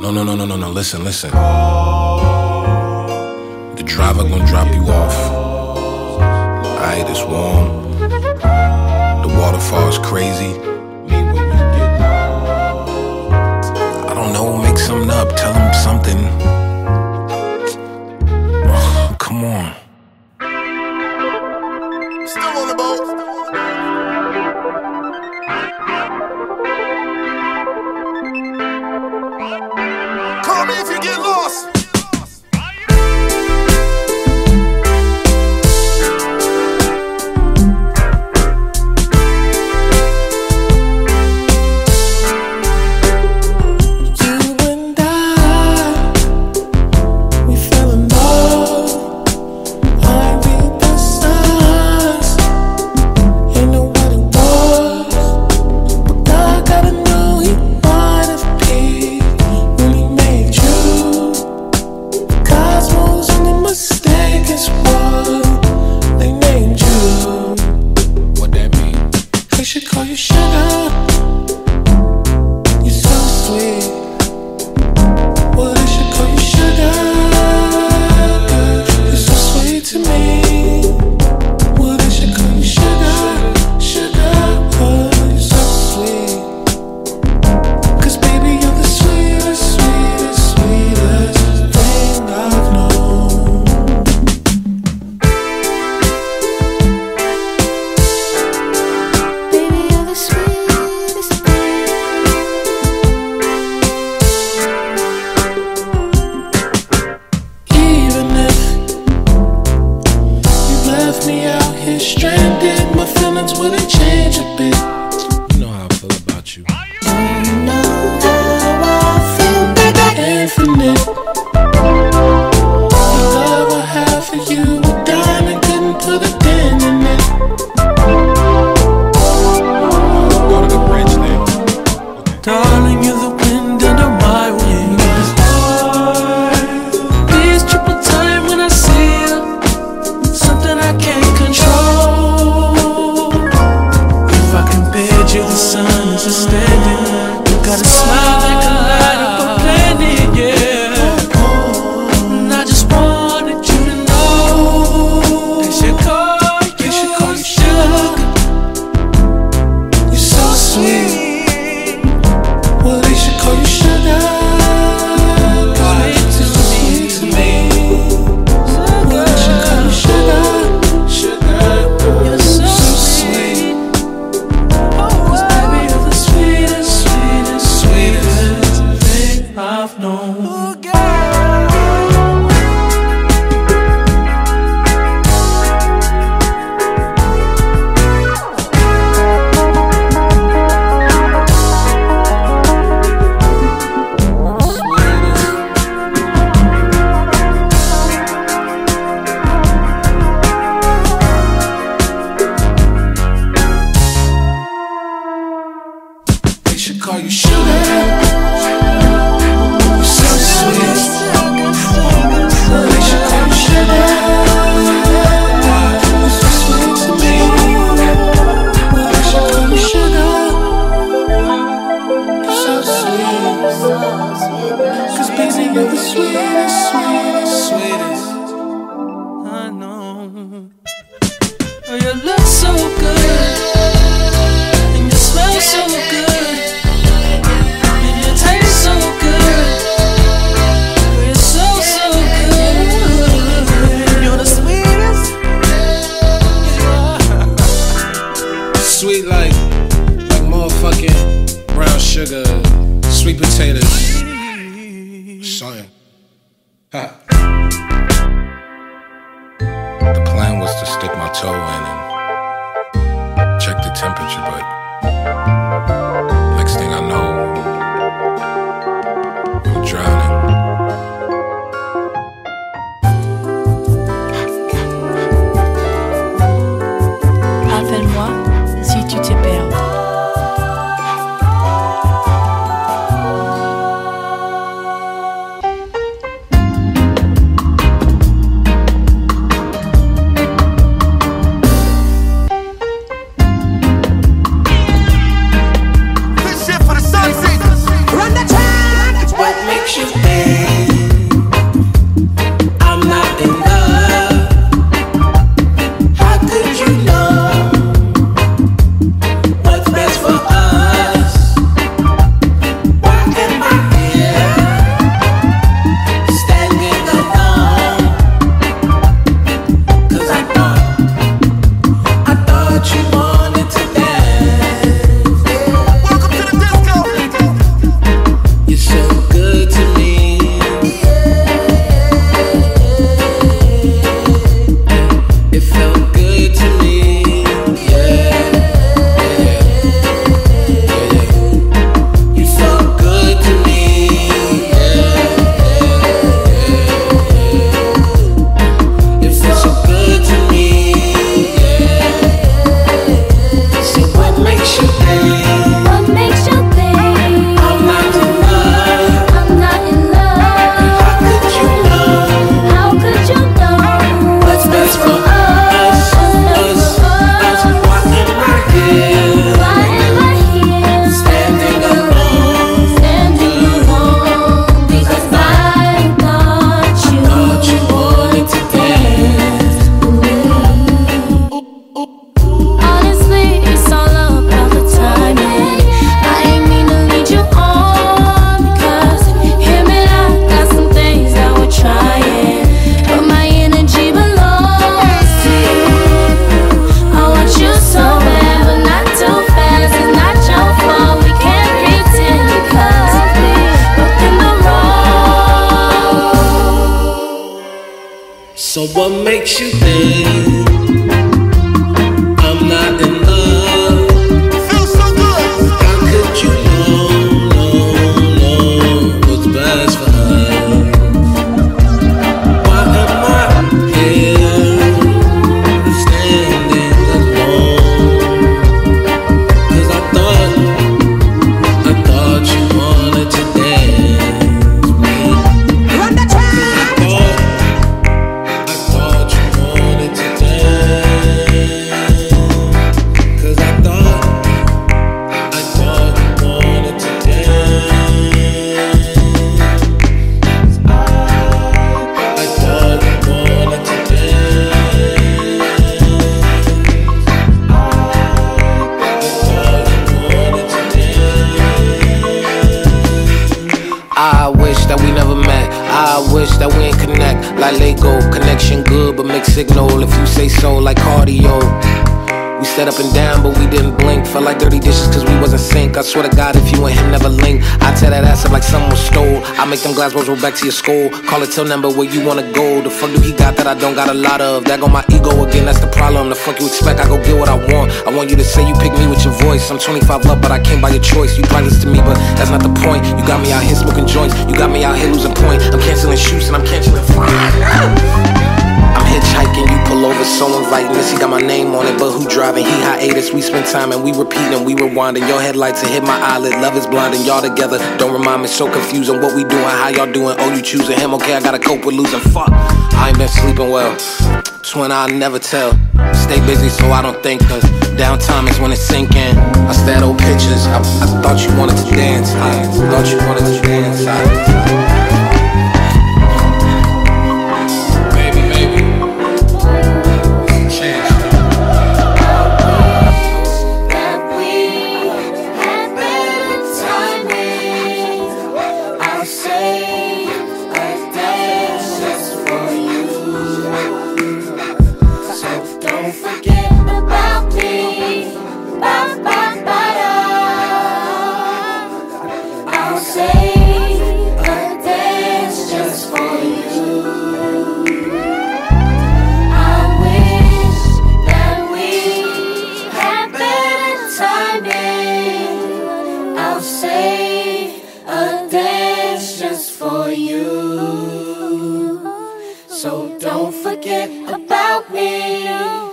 No, no, no, no, no, no. Listen, listen. The driver gonna drop you off. Alright, it's warm. The waterfall is crazy. I don't know. Make something up. Tell him something. Oh, come on. stranded, my feelings wouldn't change a bit. got a smile. you should. toe in it. So what makes you think that we ain't connect. Like Lego, connection good, but mixed signal. If you say so, like cardio. We set up and down, but we didn't blink. Felt like dirty dishes cause we wasn't sync. I swear to God, if you and him never link, I tear that ass up like someone stole. I make them glass balls roll back to your skull. Call it till number where you wanna go. The fuck do he got that I don't got a lot of? That go my ego again, that's the problem. The fuck you expect? I go get what I want. I want you to say you pick me with your voice. I'm 25 up, but I came by your choice. You priceless to me, but that's not the point. You got me out here smoking joints. You got me out here losing point. I'm canceling shoots and I'm canceling fine. Over, so inviting. This, he got my name on it, but who driving? He hiatus. We spend time and we repeating, and we rewinding. Your headlights have hit my eyelid. Love is blind and y'all together. Don't remind me, so confusing. What we doing? How y'all doing? Oh, you choosing him? Okay, I gotta cope with losing. Fuck, I ain't been sleeping well. Twin, I never tell. Stay busy so I don't think, cause downtime is when it's sinking. I stare at old pictures. I, I thought you wanted to dance. I thought you wanted to dance. I, you. So don't forget about me.